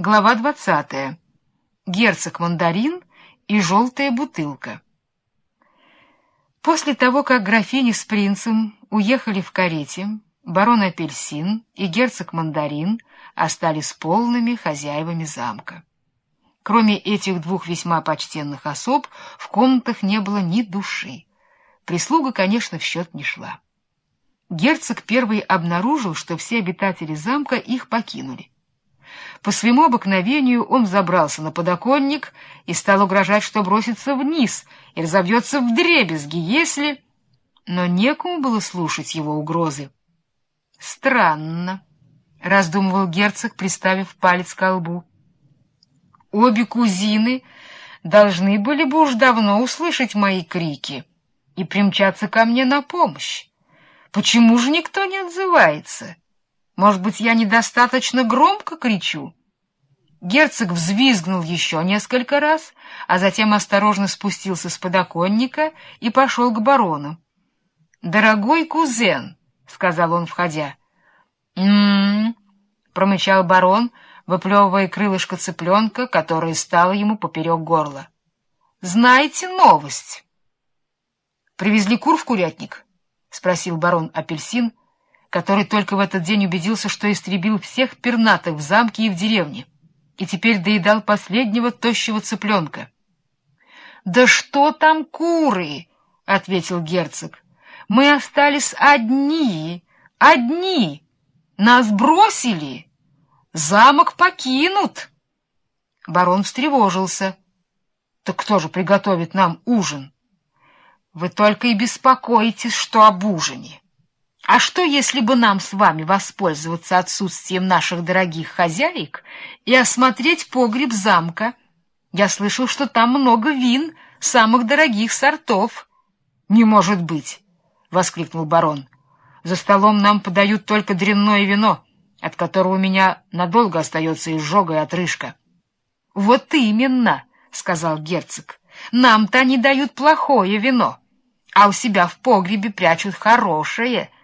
Глава двадцатая. Герцог-мандарин и желтая бутылка. После того, как графиня с принцем уехали в карете, барон Апельсин и герцог-мандарин остались полными хозяевами замка. Кроме этих двух весьма почтенных особ, в комнатах не было ни души. Прислуга, конечно, в счет не шла. Герцог первый обнаружил, что все обитатели замка их покинули. По своему обыкновению он забрался на подоконник и стал угрожать, что бросится вниз и разобьется в дребезги, если... Но некому было слушать его угрозы. «Странно», — раздумывал герцог, приставив палец к лбу. «Обе кузины должны были бы уж давно услышать мои крики и примчаться ко мне на помощь. Почему же никто не отзывается?» Может быть, я недостаточно громко кричу? Герцог взвизгнул еще несколько раз, а затем осторожно спустился с подоконника и пошел к барону. — Дорогой кузен, — сказал он, входя. «М-м-м», промычал барон, выплевывая крылышко цыпленка, которое стало ему поперек горла. — Знаете новость? — Привезли кур в курятник? — спросил барон Апельсин, который только в этот день убедился, что истребил всех пернатых в замке и в деревне, и теперь доедал последнего тощего цыпленка. — Да что там куры? — ответил герцог. — Мы остались одни, одни. Нас бросили. Замок покинут. Барон встревожился. — Так кто же приготовит нам ужин? — Вы только и беспокоитесь, что об ужине. — а что, если бы нам с вами воспользоваться отсутствием наших дорогих хозяек и осмотреть погреб замка? Я слышал, что там много вин самых дорогих сортов. — Не может быть! — воскликнул барон. — За столом нам подают только дрянное вино, от которого у меня надолго остается изжога и отрыжка. — Вот именно! — сказал герцог. — Нам-то они дают плохое вино, а у себя в погребе прячут хорошее —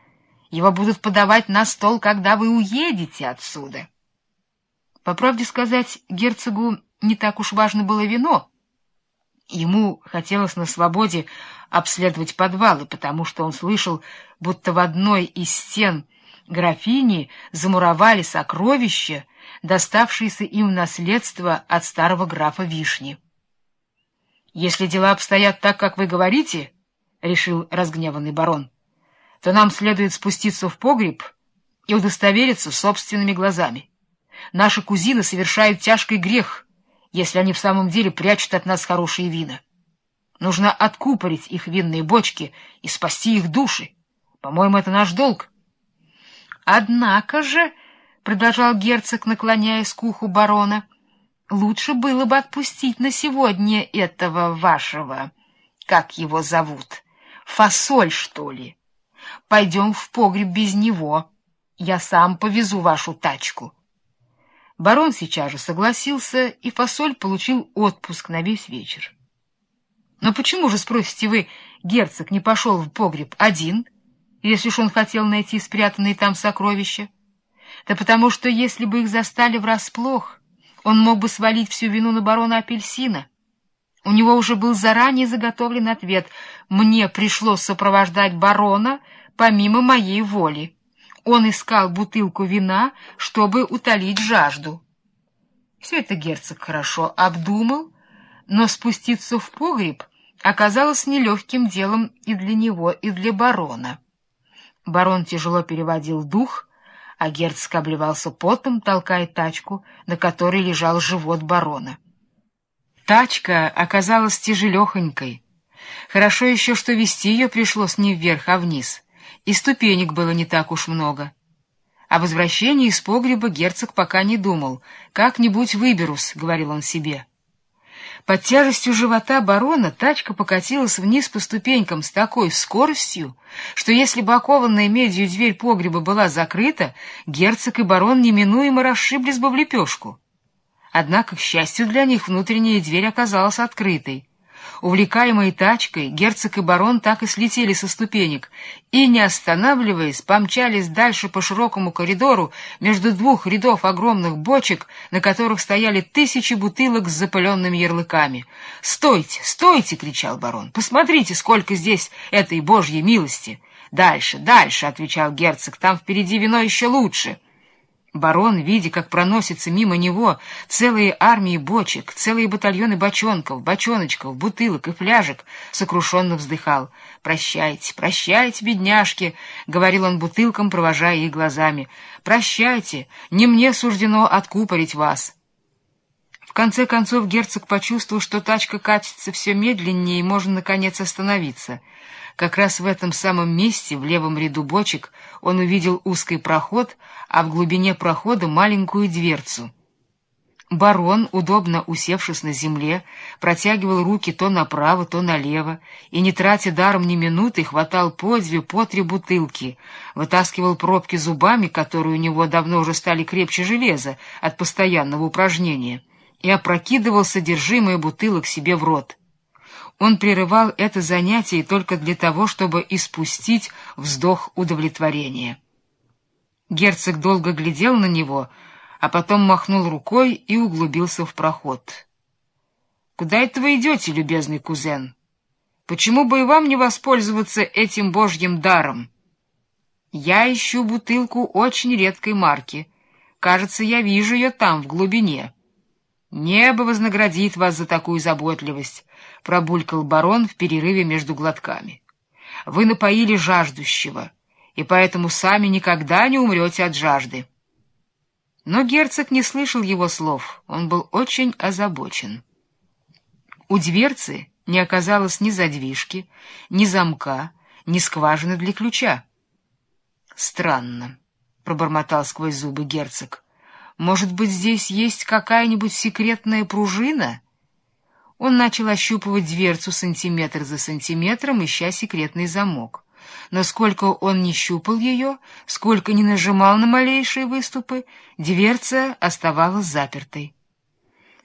его будут подавать на стол, когда вы уедете отсюда. По правде сказать, герцогу не так уж важно было вино. Ему хотелось на свободе обследовать подвалы, потому что он слышал, будто в одной из стен графини замуровали сокровища, доставшиеся им в наследство от старого графа Вишни. «Если дела обстоят так, как вы говорите, — решил разгневанный барон, — то нам следует спуститься в погреб и удостовериться собственными глазами. Наши кузины совершают тяжкий грех, если они в самом деле прячут от нас хорошие вина. Нужно откупорить их винные бочки и спасти их души. По-моему, это наш долг. — Однако же, — продолжал герцог, наклоняясь к уху барона, — лучше было бы отпустить на сегодня этого вашего, как его зовут, фасоль, что ли? — Пойдем в погреб без него. Я сам повезу вашу тачку. Барон сейчас же согласился, и фасоль получил отпуск на весь вечер. Но почему же, спросите вы, герцог не пошел в погреб один, если уж он хотел найти спрятанные там сокровища? Да потому что, если бы их застали врасплох, он мог бы свалить всю вину на барона Апельсина. У него уже был заранее заготовлен ответ. Мне пришлось сопровождать барона, помимо моей воли. Он искал бутылку вина, чтобы утолить жажду. Все это герцог хорошо обдумал, но спуститься в погреб оказалось нелегким делом и для него, и для барона. Барон тяжело переводил дух, а герцог обливался потом, толкая тачку, на которой лежал живот барона. Тачка оказалась тяжелехонькой. Хорошо еще, что вести ее пришлось не вверх, а вниз и ступенек было не так уж много. О возвращении из погреба герцог пока не думал. «Как-нибудь выберусь», — говорил он себе. Под тяжестью живота барона тачка покатилась вниз по ступенькам с такой скоростью, что если бы окованная медью дверь погреба была закрыта, герцог и барон неминуемо расшиблись бы в лепешку. Однако, к счастью для них, внутренняя дверь оказалась открытой. Увлекаемые тачкой, герцог и барон так и слетели со ступенек и, не останавливаясь, помчались дальше по широкому коридору между двух рядов огромных бочек, на которых стояли тысячи бутылок с запыленными ярлыками. «Стойте, стойте!» — кричал барон. «Посмотрите, сколько здесь этой божьей милости!» «Дальше, дальше!» — отвечал герцог. «Там впереди вино еще лучше!» Барон, видя, как проносятся мимо него целые армии бочек, целые батальоны бочонков, бочоночков, бутылок и фляжек, сокрушенно вздыхал. «Прощайте, прощайте, бедняжки!» — говорил он бутылкам, провожая их глазами. «Прощайте, не мне суждено откупорить вас!» Конце концов герцог почувствовал, что тачка катится все медленнее и можно, наконец, остановиться — как раз в этом самом месте, в левом ряду бочек, он увидел узкий проход, а в глубине прохода маленькую дверцу. Барон, удобно усевшись на земле, протягивал руки то направо, то налево, и, не тратя даром ни минуты, хватал по две, по три бутылки, вытаскивал пробки зубами, которые у него давно уже стали крепче железа от постоянного упражнения, и опрокидывал содержимое бутылок себе в рот. Он прерывал это занятие только для того, чтобы испустить вздох удовлетворения. Герцог долго глядел на него, а потом махнул рукой и углубился в проход. — Куда это вы идете, любезный кузен? Почему бы и вам не воспользоваться этим божьим даром? Я ищу бутылку очень редкой марки. Кажется, я вижу ее там, в глубине. Небо вознаградит вас за такую заботливость пробулькал барон в перерыве между глотками. Вы напоили жаждущего, и поэтому сами никогда не умрете от жажды. Но герцог не слышал его слов, он был очень озабочен. У дверцы не оказалось ни задвижки, ни замка, ни скважины для ключа. «Странно», — пробормотал сквозь зубы герцог. «Может быть, здесь есть какая-нибудь секретная пружина?» Он начал ощупывать дверцу сантиметр за сантиметром, ища секретный замок. Но сколько он не щупал ее, сколько не нажимал на малейшие выступы, дверца оставалась запертой.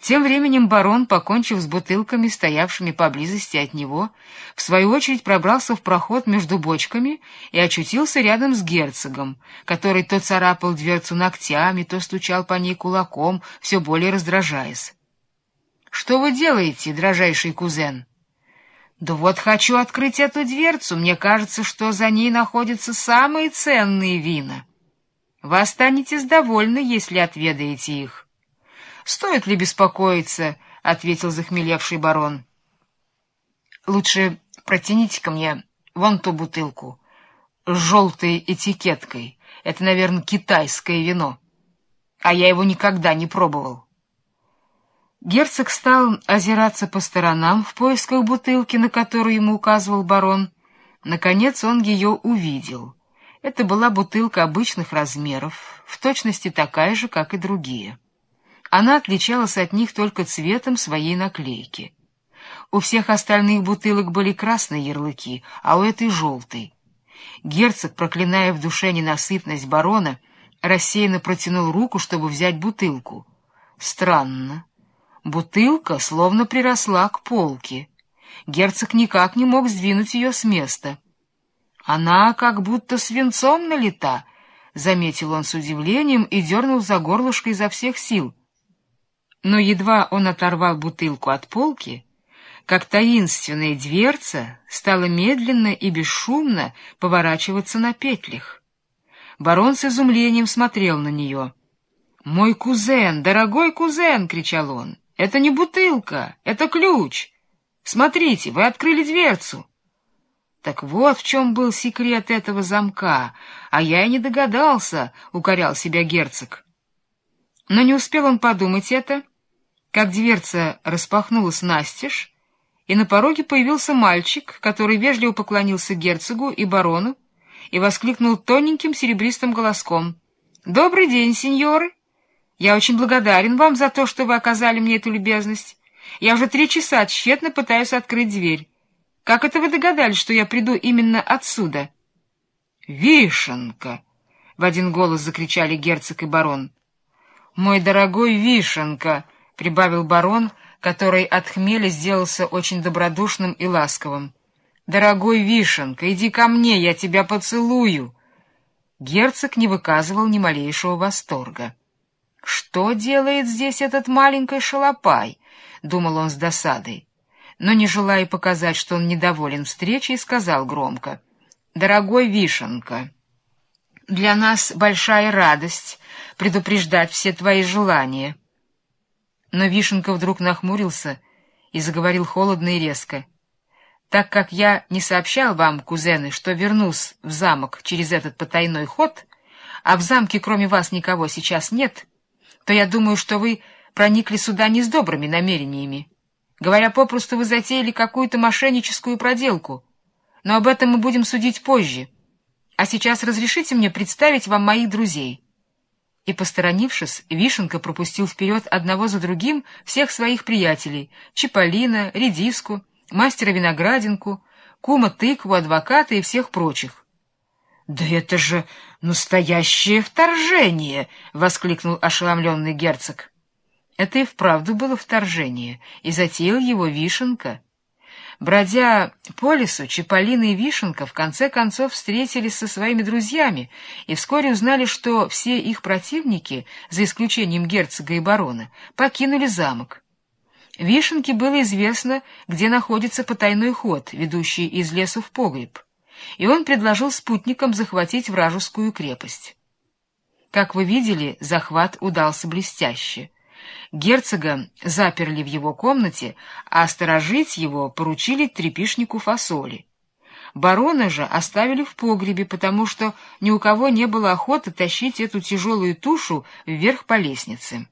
Тем временем барон, покончив с бутылками, стоявшими поблизости от него, в свою очередь пробрался в проход между бочками и очутился рядом с герцогом, который то царапал дверцу ногтями, то стучал по ней кулаком, все более раздражаясь. Что вы делаете, дрожайший кузен? Да вот хочу открыть эту дверцу. Мне кажется, что за ней находятся самые ценные вина. Вы останетесь довольны, если отведаете их. Стоит ли беспокоиться, — ответил захмелевший барон. Лучше протяните ко мне вон ту бутылку с желтой этикеткой. Это, наверное, китайское вино. А я его никогда не пробовал. Герцог стал озираться по сторонам в поисках бутылки, на которую ему указывал барон. Наконец он ее увидел. Это была бутылка обычных размеров, в точности такая же, как и другие. Она отличалась от них только цветом своей наклейки. У всех остальных бутылок были красные ярлыки, а у этой — желтый. Герцог, проклиная в душе ненасытность барона, рассеянно протянул руку, чтобы взять бутылку. Странно. Бутылка словно приросла к полке. Герцог никак не мог сдвинуть ее с места. Она как будто свинцом налита, — заметил он с удивлением и дернул за горлышко изо всех сил. Но едва он оторвал бутылку от полки, как таинственная дверца стала медленно и бесшумно поворачиваться на петлях. Барон с изумлением смотрел на нее. «Мой кузен, дорогой кузен!» — кричал он. Это не бутылка, это ключ. Смотрите, вы открыли дверцу. Так вот в чем был секрет этого замка, а я и не догадался, — укорял себя герцог. Но не успел он подумать это, как дверца распахнулась настежь, и на пороге появился мальчик, который вежливо поклонился герцогу и барону и воскликнул тоненьким серебристым голоском. — Добрый день, сеньоры! Я очень благодарен вам за то, что вы оказали мне эту любезность. Я уже три часа тщетно пытаюсь открыть дверь. Как это вы догадались, что я приду именно отсюда? Вишенка! В один голос закричали герцог и барон. Мой дорогой Вишенка! прибавил барон, который от хмеля сделался очень добродушным и ласковым. «Дорогой Вишенка, иди ко мне, я тебя поцелую!» Герцог не выказывал ни малейшего восторга. «Что делает здесь этот маленький шалопай?» — думал он с досадой. Но, не желая показать, что он недоволен встречей, сказал громко. «Дорогой Вишенка, для нас большая радость предупреждать все твои желания». Но Вишенка вдруг нахмурился и заговорил холодно и резко. «Так как я не сообщал вам, кузены, что вернусь в замок через этот потайной ход, а в замке кроме вас никого сейчас нет, то я думаю, что вы проникли сюда не с добрыми намерениями. Говоря попросту, вы затеяли какую-то мошенническую проделку, но об этом мы будем судить позже. А сейчас разрешите мне представить вам моих друзей» и, посторонившись, Вишенка пропустил вперед одного за другим всех своих приятелей — Чиполлино, Редиску, мастера Виноградинку, кума Тыкву, адвоката и всех прочих. — Да это же настоящее вторжение! — воскликнул ошеломленный герцог. Это и вправду было вторжение, и затеял его Вишенка — Бродя по лесу, Чаполина и Вишенка в конце концов встретились со своими друзьями и вскоре узнали, что все их противники, за исключением герцога и барона, покинули замок. Вишенке было известно, где находится потайной ход, ведущий из лесу в погреб, и он предложил спутникам захватить вражескую крепость. Как вы видели, захват удался блестяще — Герцога заперли в его комнате, а сторожить его поручили трепишнику фасоли. Барона же оставили в погребе, потому что ни у кого не было охоты тащить эту тяжелую тушу вверх по лестнице.